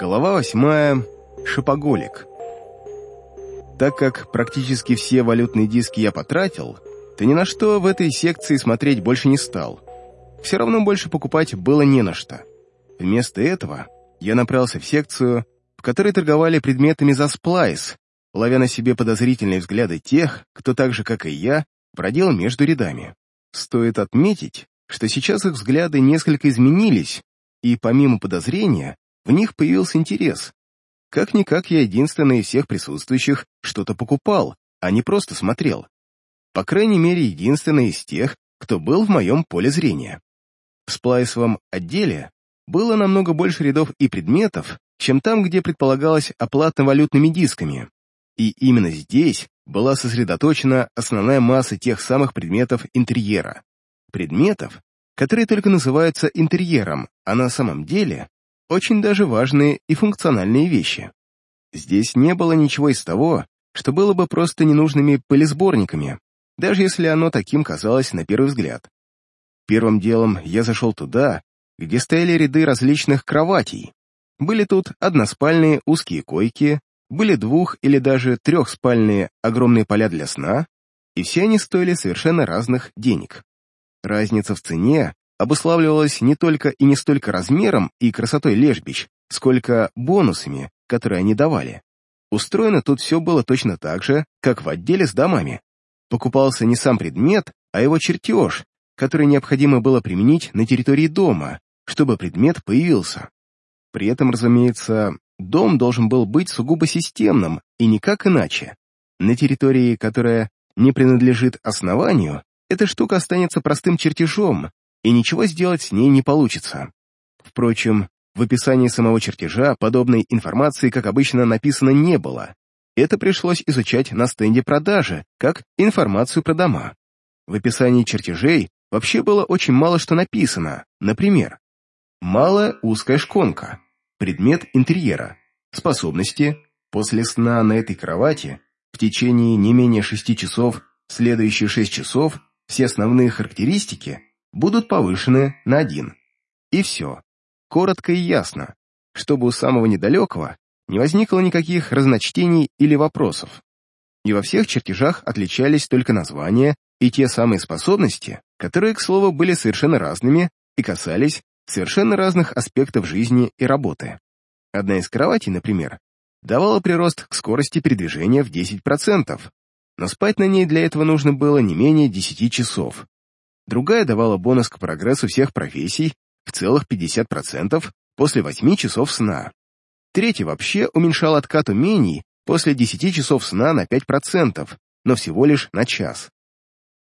Глава восьмая. Шопоголик. Так как практически все валютные диски я потратил, то ни на что в этой секции смотреть больше не стал. Все равно больше покупать было не на что. Вместо этого я направился в секцию, в которой торговали предметами за сплайс, ловя на себе подозрительные взгляды тех, кто так же, как и я, бродил между рядами. Стоит отметить, что сейчас их взгляды несколько изменились, и помимо подозрения, в них появился интерес. Как-никак я единственный из всех присутствующих что-то покупал, а не просто смотрел. По крайней мере, единственный из тех, кто был в моем поле зрения. В сплайсовом отделе было намного больше рядов и предметов, чем там, где предполагалось оплата валютными дисками. И именно здесь была сосредоточена основная масса тех самых предметов интерьера. Предметов, которые только называются интерьером, а на самом деле очень даже важные и функциональные вещи. Здесь не было ничего из того, что было бы просто ненужными пылесборниками, даже если оно таким казалось на первый взгляд. Первым делом я зашел туда, где стояли ряды различных кроватей. Были тут односпальные узкие койки, были двух- или даже трехспальные огромные поля для сна, и все они стоили совершенно разных денег. Разница в цене обуславливалось не только и не столько размером и красотой лежбищ, сколько бонусами, которые они давали. Устроено тут все было точно так же, как в отделе с домами. Покупался не сам предмет, а его чертеж, который необходимо было применить на территории дома, чтобы предмет появился. При этом, разумеется, дом должен был быть сугубо системным и никак иначе. На территории, которая не принадлежит основанию, эта штука останется простым чертежом, и ничего сделать с ней не получится. Впрочем, в описании самого чертежа подобной информации, как обычно, написано не было. Это пришлось изучать на стенде продажи, как информацию про дома. В описании чертежей вообще было очень мало что написано. Например, малая узкая шконка, предмет интерьера, способности, после сна на этой кровати, в течение не менее шести часов, следующие шесть часов, все основные характеристики будут повышены на один. И все. Коротко и ясно, чтобы у самого недалекого не возникло никаких разночтений или вопросов. И во всех чертежах отличались только названия и те самые способности, которые, к слову, были совершенно разными и касались совершенно разных аспектов жизни и работы. Одна из кроватей, например, давала прирост к скорости передвижения в 10%, но спать на ней для этого нужно было не менее 10 часов, другая давала бонус к прогрессу всех профессий в целых 50% после 8 часов сна. Третья вообще уменьшал откат умений после 10 часов сна на 5%, но всего лишь на час.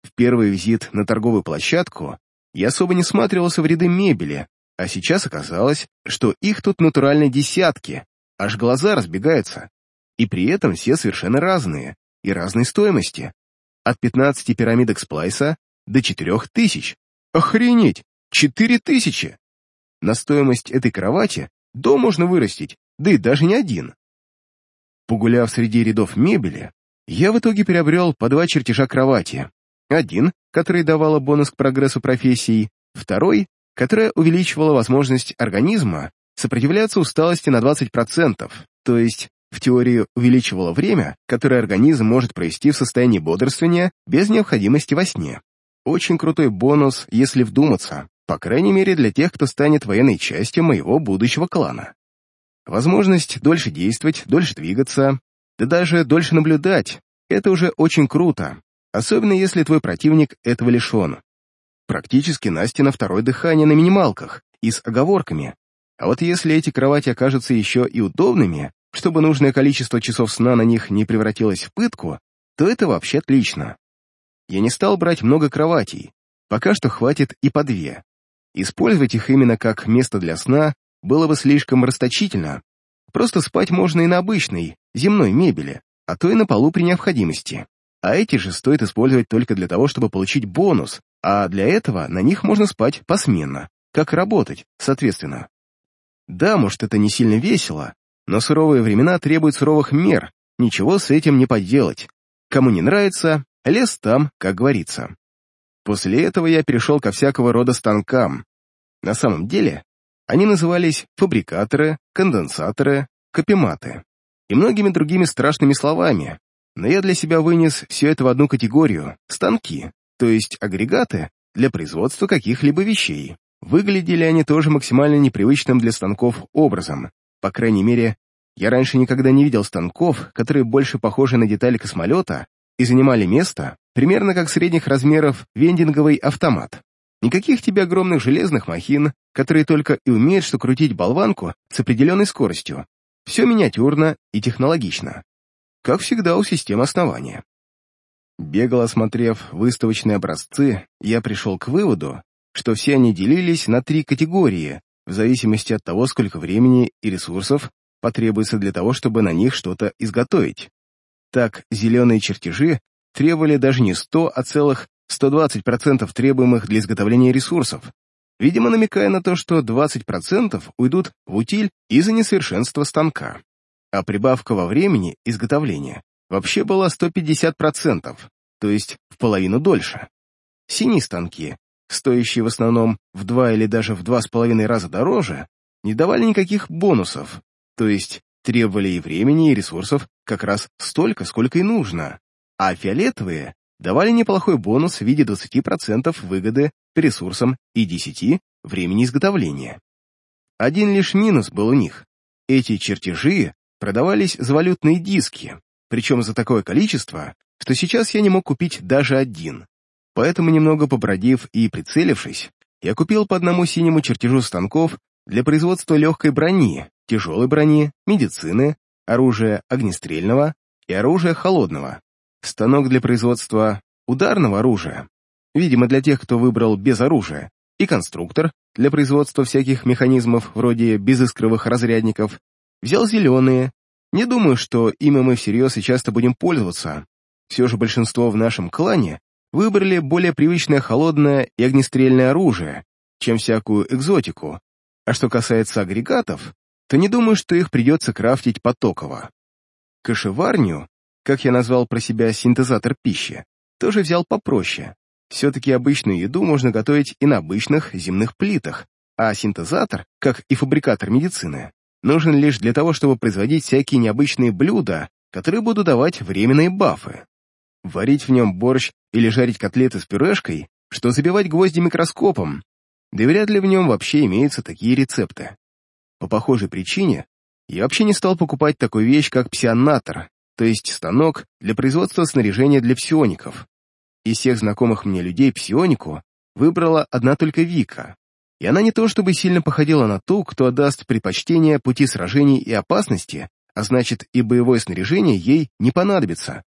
В первый визит на торговую площадку я особо не сматривался в ряды мебели, а сейчас оказалось, что их тут натуральные десятки, аж глаза разбегаются. И при этом все совершенно разные и разной стоимости. От 15 пирамидок сплайса до четырех тысяч. Охренеть! Четыре тысячи! На стоимость этой кровати дом можно вырастить, да и даже не один. Погуляв среди рядов мебели, я в итоге приобрел по два чертежа кровати. Один, который давала бонус к прогрессу профессии, второй, которая увеличивала возможность организма сопротивляться усталости на 20%, то есть в теории увеличивала время, которое организм может провести в состоянии бодрствования без необходимости во сне. Очень крутой бонус, если вдуматься, по крайней мере для тех, кто станет военной частью моего будущего клана. Возможность дольше действовать, дольше двигаться, да даже дольше наблюдать — это уже очень круто, особенно если твой противник этого лишен. Практически Настя на второе дыхание на минималках и с оговорками. А вот если эти кровати окажутся еще и удобными, чтобы нужное количество часов сна на них не превратилось в пытку, то это вообще отлично. Я не стал брать много кроватей, пока что хватит и по две. Использовать их именно как место для сна было бы слишком расточительно. Просто спать можно и на обычной, земной мебели, а то и на полу при необходимости. А эти же стоит использовать только для того, чтобы получить бонус, а для этого на них можно спать посменно, как работать, соответственно. Да, может, это не сильно весело, но суровые времена требуют суровых мер, ничего с этим не поделать. Кому не нравится, Лес там, как говорится. После этого я перешел ко всякого рода станкам. На самом деле, Они назывались фабрикаторы, конденсаторы, капиматы и многими другими страшными словами, но я для себя вынес все это в одну категорию — станки, то есть агрегаты для производства каких-либо вещей. Выглядели они тоже максимально непривычным для станков образом. По крайней мере, я раньше никогда не видел станков, которые больше похожи на детали космолета и занимали место примерно как средних размеров вендинговый автомат. Никаких тебе огромных железных махин, которые только и умеют что крутить болванку с определенной скоростью. Все миниатюрно и технологично. Как всегда у систем основания. Бегло осмотрев выставочные образцы, я пришел к выводу, что все они делились на три категории, в зависимости от того, сколько времени и ресурсов потребуется для того, чтобы на них что-то изготовить. Так, зеленые чертежи требовали даже не 100, а целых 120% требуемых для изготовления ресурсов, видимо, намекая на то, что 20% уйдут в утиль из-за несовершенства станка. А прибавка во времени изготовления вообще была 150%, то есть в половину дольше. Синие станки, стоящие в основном в два или даже в два с половиной раза дороже, не давали никаких бонусов, то есть требовали и времени, и ресурсов как раз столько, сколько и нужно, а фиолетовые давали неплохой бонус в виде 20% выгоды по ресурсам и 10% времени изготовления. Один лишь минус был у них. Эти чертежи продавались за валютные диски, причем за такое количество, что сейчас я не мог купить даже один. Поэтому, немного побродив и прицелившись, я купил по одному синему чертежу станков для производства легкой брони, тяжелой брони, медицины, оружия огнестрельного и оружия холодного станок для производства ударного оружия, видимо, для тех, кто выбрал без оружия, и конструктор для производства всяких механизмов вроде безыскровых разрядников, взял зеленые. Не думаю, что ими мы всерьез и часто будем пользоваться. Все же большинство в нашем клане выбрали более привычное холодное и огнестрельное оружие, чем всякую экзотику. А что касается агрегатов, то не думаю, что их придется крафтить потоково. Кошеварню как я назвал про себя синтезатор пищи, тоже взял попроще. Все-таки обычную еду можно готовить и на обычных земных плитах, а синтезатор, как и фабрикатор медицины, нужен лишь для того, чтобы производить всякие необычные блюда, которые будут давать временные бафы. Варить в нем борщ или жарить котлеты с пюрешкой, что забивать гвозди микроскопом, да вряд ли в нем вообще имеются такие рецепты. По похожей причине я вообще не стал покупать такую вещь, как псионатор, то есть станок для производства снаряжения для псиоников. Из всех знакомых мне людей псионику выбрала одна только Вика, и она не то чтобы сильно походила на ту, кто отдаст предпочтение пути сражений и опасности, а значит и боевое снаряжение ей не понадобится.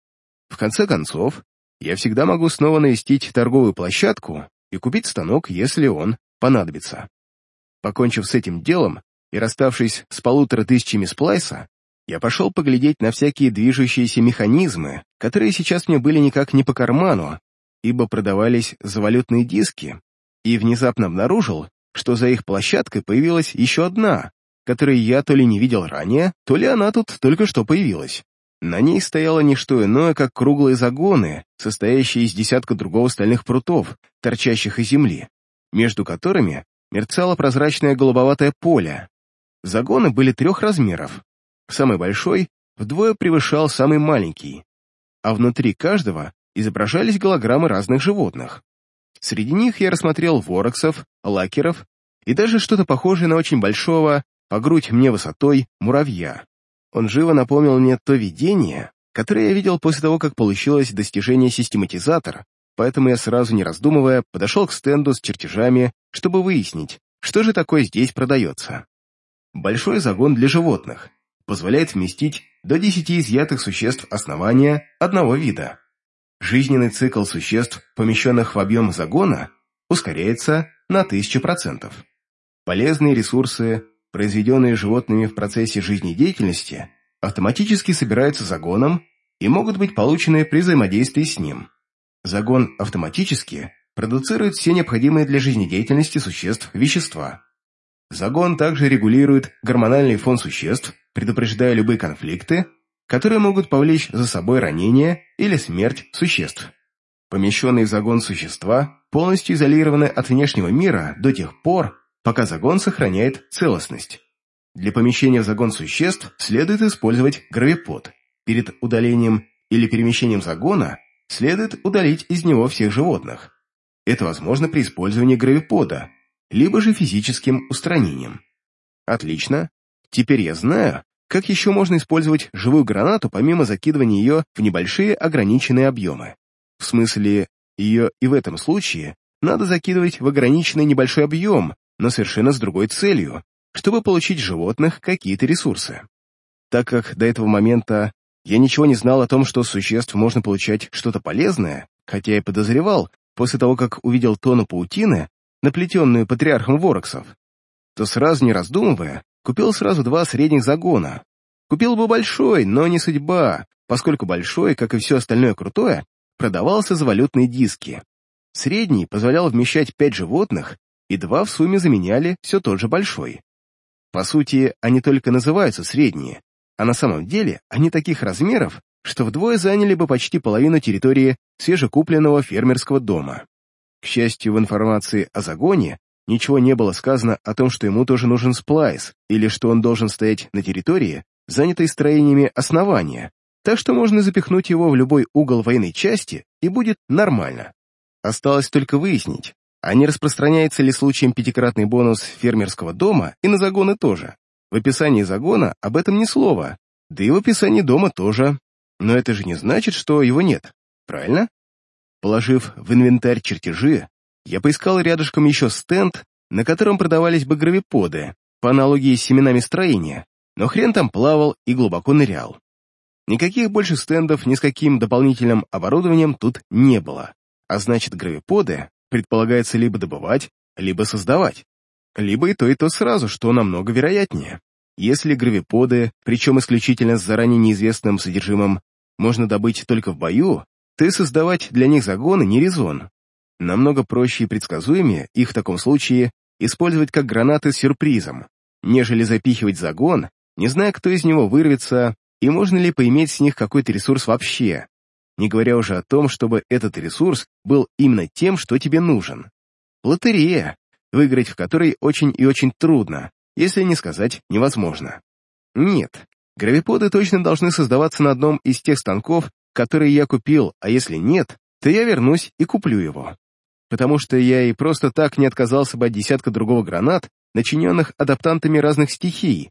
В конце концов, я всегда могу снова навестить торговую площадку и купить станок, если он понадобится. Покончив с этим делом и расставшись с полутора тысячами сплайса, я пошел поглядеть на всякие движущиеся механизмы, которые сейчас мне были никак не по карману, ибо продавались за валютные диски, и внезапно обнаружил, что за их площадкой появилась еще одна, которую я то ли не видел ранее, то ли она тут только что появилась. На ней стояло не что иное, как круглые загоны, состоящие из десятка другого стальных прутов, торчащих из земли, между которыми мерцало прозрачное голубоватое поле. Загоны были трех размеров, Самый большой вдвое превышал самый маленький, а внутри каждого изображались голограммы разных животных. Среди них я рассмотрел вороксов, лакеров и даже что-то похожее на очень большого, по грудь мне высотой, муравья. Он живо напомнил мне то видение, которое я видел после того, как получилось достижение систематизатора, поэтому я сразу не раздумывая подошел к стенду с чертежами, чтобы выяснить, что же такое здесь продается. Большой загон для животных, позволяет вместить до 10 изъятых существ основания одного вида. Жизненный цикл существ, помещенных в объем загона, ускоряется на 1000%. Полезные ресурсы, произведенные животными в процессе жизнедеятельности, автоматически собираются загоном и могут быть получены при взаимодействии с ним. Загон автоматически продуцирует все необходимые для жизнедеятельности существ вещества. Загон также регулирует гормональный фон существ, предупреждая любые конфликты, которые могут повлечь за собой ранение или смерть существ. Помещенные в загон существа полностью изолированы от внешнего мира до тех пор, пока загон сохраняет целостность. Для помещения в загон существ следует использовать гравипод. Перед удалением или перемещением загона следует удалить из него всех животных. Это возможно при использовании гравипода, либо же физическим устранением. Отлично. Теперь я знаю, как еще можно использовать живую гранату, помимо закидывания ее в небольшие ограниченные объемы. В смысле, ее и в этом случае надо закидывать в ограниченный небольшой объем, но совершенно с другой целью, чтобы получить животных какие-то ресурсы. Так как до этого момента я ничего не знал о том, что с существ можно получать что-то полезное, хотя и подозревал, после того, как увидел тону паутины, наплетенную патриархом вороксов, то сразу не раздумывая, купил сразу два средних загона. Купил бы большой, но не судьба, поскольку большой, как и все остальное крутое, продавался за валютные диски. Средний позволял вмещать пять животных, и два в сумме заменяли все тот же большой. По сути, они только называются средние, а на самом деле они таких размеров, что вдвое заняли бы почти половину территории свежекупленного фермерского дома. К счастью, в информации о загоне ничего не было сказано о том, что ему тоже нужен сплайс, или что он должен стоять на территории, занятой строениями основания, так что можно запихнуть его в любой угол военной части, и будет нормально. Осталось только выяснить, а не распространяется ли случаем пятикратный бонус фермерского дома и на загоны тоже. В описании загона об этом ни слова, да и в описании дома тоже. Но это же не значит, что его нет, правильно? Положив в инвентарь чертежи, я поискал рядышком еще стенд, на котором продавались бы гравиподы, по аналогии с семенами строения, но хрен там плавал и глубоко нырял. Никаких больше стендов ни с каким дополнительным оборудованием тут не было, а значит гравиподы предполагается либо добывать, либо создавать. Либо и то, и то сразу, что намного вероятнее. Если гравиподы, причем исключительно с заранее неизвестным содержимым, можно добыть только в бою, и создавать для них загоны не резон. Намного проще и предсказуемее их в таком случае использовать как гранаты с сюрпризом, нежели запихивать загон, не зная, кто из него вырвется и можно ли поиметь с них какой-то ресурс вообще, не говоря уже о том, чтобы этот ресурс был именно тем, что тебе нужен. Лотерея, выиграть в которой очень и очень трудно, если не сказать невозможно. Нет, гравиподы точно должны создаваться на одном из тех станков, которые я купил, а если нет, то я вернусь и куплю его. Потому что я и просто так не отказался бы от десятка другого гранат, начиненных адаптантами разных стихий,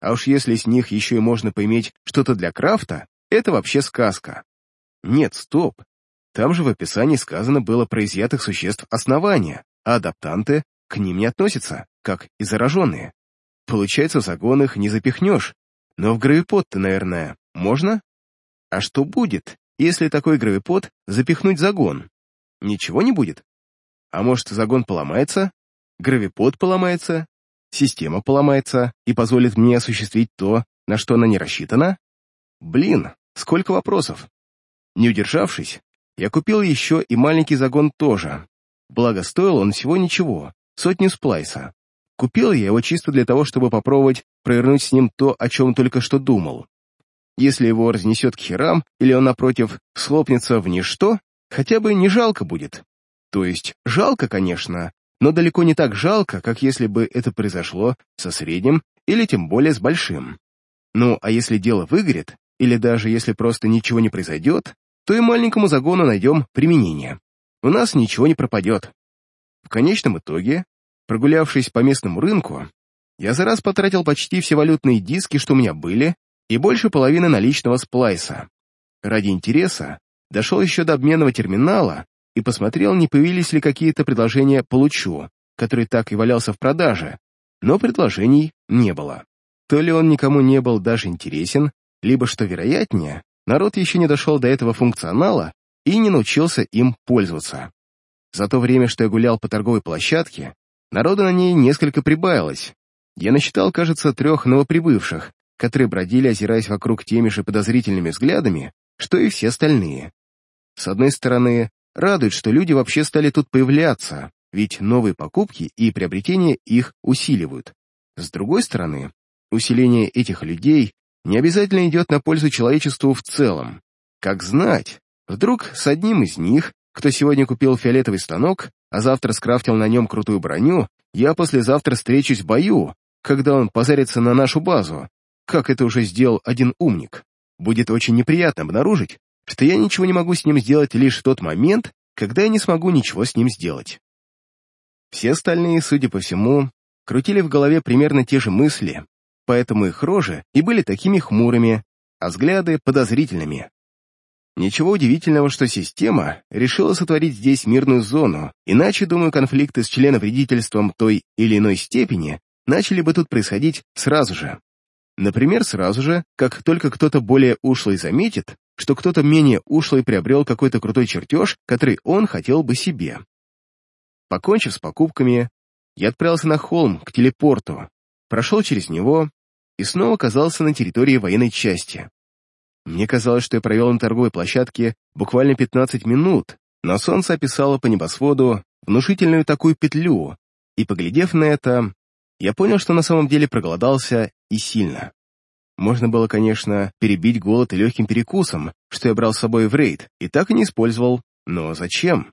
а уж если с них еще и можно поиметь что-то для крафта, это вообще сказка. Нет, стоп. Там же в описании сказано было про изъятых существ основания, а адаптанты к ним не относятся, как и зараженные. Получается, в загон их не запихнешь, но в гравипод-то, наверное, можно? А что будет, если такой гравипод запихнуть в загон? Ничего не будет? А может, загон поломается? Гравипод поломается? Система поломается и позволит мне осуществить то, на что она не рассчитана? Блин, сколько вопросов. Не удержавшись, я купил еще и маленький загон тоже. Благо, стоил он всего ничего, сотню сплайса. Купил я его чисто для того, чтобы попробовать провернуть с ним то, о чем только что думал. Если его разнесет к херам, или он, напротив, слопнется в ничто, хотя бы не жалко будет. То есть, жалко, конечно, но далеко не так жалко, как если бы это произошло со средним или тем более с большим. Ну, а если дело выгорит, или даже если просто ничего не произойдет, то и маленькому загону найдем применение. У нас ничего не пропадет. В конечном итоге, прогулявшись по местному рынку, я за раз потратил почти все валютные диски, что у меня были, и больше половины наличного сплайса. Ради интереса дошел еще до обменного терминала и посмотрел, не появились ли какие-то предложения «получу», который так и валялся в продаже, но предложений не было. То ли он никому не был даже интересен, либо, что вероятнее, народ еще не дошел до этого функционала и не научился им пользоваться. За то время, что я гулял по торговой площадке, народу на ней несколько прибавилось. Я насчитал, кажется, трех новоприбывших, которые бродили, озираясь вокруг теми же подозрительными взглядами, что и все остальные. С одной стороны, радует, что люди вообще стали тут появляться, ведь новые покупки и приобретения их усиливают. С другой стороны, усиление этих людей не обязательно идет на пользу человечеству в целом. Как знать, вдруг с одним из них, кто сегодня купил фиолетовый станок, а завтра скрафтил на нем крутую броню, я послезавтра встречусь в бою, когда он позарится на нашу базу, как это уже сделал один умник. Будет очень неприятно обнаружить, что я ничего не могу с ним сделать лишь в тот момент, когда я не смогу ничего с ним сделать. Все остальные, судя по всему, крутили в голове примерно те же мысли, поэтому их рожи и были такими хмурыми, а взгляды подозрительными. Ничего удивительного, что система решила сотворить здесь мирную зону, иначе, думаю, конфликты с членовредительством той или иной степени начали бы тут происходить сразу же. Например, сразу же, как только кто-то более ушлый заметит, что кто-то менее ушлый приобрел какой-то крутой чертеж, который он хотел бы себе. Покончив с покупками, я отправился на холм, к телепорту, прошел через него и снова оказался на территории военной части. Мне казалось, что я провел на торговой площадке буквально 15 минут, но солнце описало по небосводу внушительную такую петлю, и, поглядев на это, я понял, что на самом деле проголодался и сильно. Можно было, конечно, перебить голод легким перекусом, что я брал с собой в рейд, и так и не использовал. Но зачем?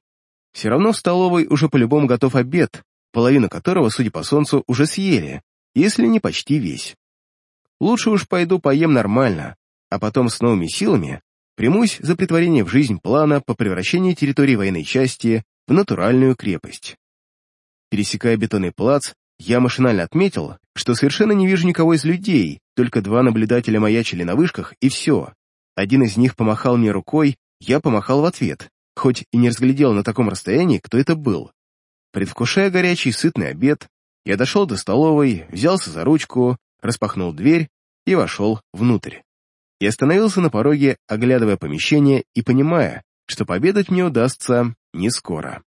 Все равно в столовой уже по-любому готов обед, половину которого, судя по солнцу, уже съели, если не почти весь. Лучше уж пойду поем нормально, а потом с новыми силами примусь за притворение в жизнь плана по превращению территории военной части в натуральную крепость. Пересекая бетонный плац, я машинально отметил, что совершенно не вижу никого из людей, только два наблюдателя маячили на вышках, и все. Один из них помахал мне рукой, я помахал в ответ, хоть и не разглядел на таком расстоянии, кто это был. Предвкушая горячий сытный обед, я дошел до столовой, взялся за ручку, распахнул дверь и вошел внутрь. Я остановился на пороге, оглядывая помещение и понимая, что победать мне удастся не скоро.